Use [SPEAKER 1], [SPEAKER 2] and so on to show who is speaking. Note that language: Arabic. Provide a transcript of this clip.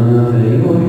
[SPEAKER 1] Namah Hari